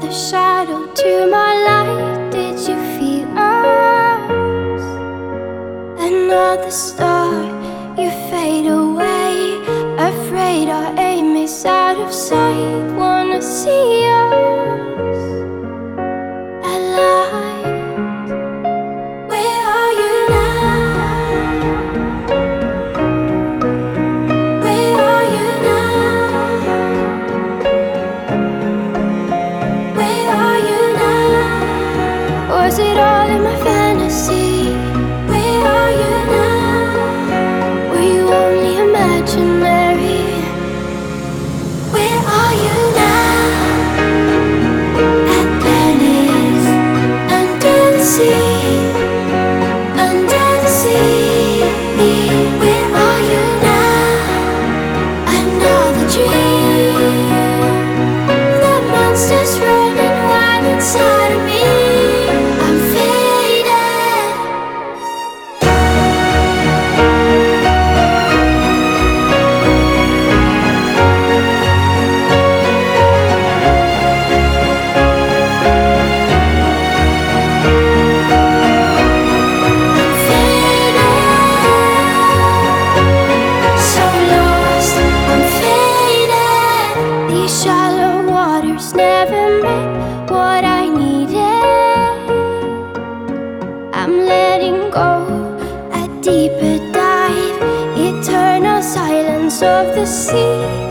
the shadow to my light. Did you feel us? Another star, you fade away. dream never met what I needed. I'm letting go a deeper dive, eternal silence of the sea.